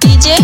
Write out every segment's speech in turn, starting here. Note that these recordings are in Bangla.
DJ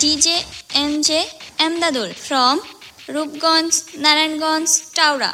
DJ M J Emdadul from Rupganj Narayanganj টাওরা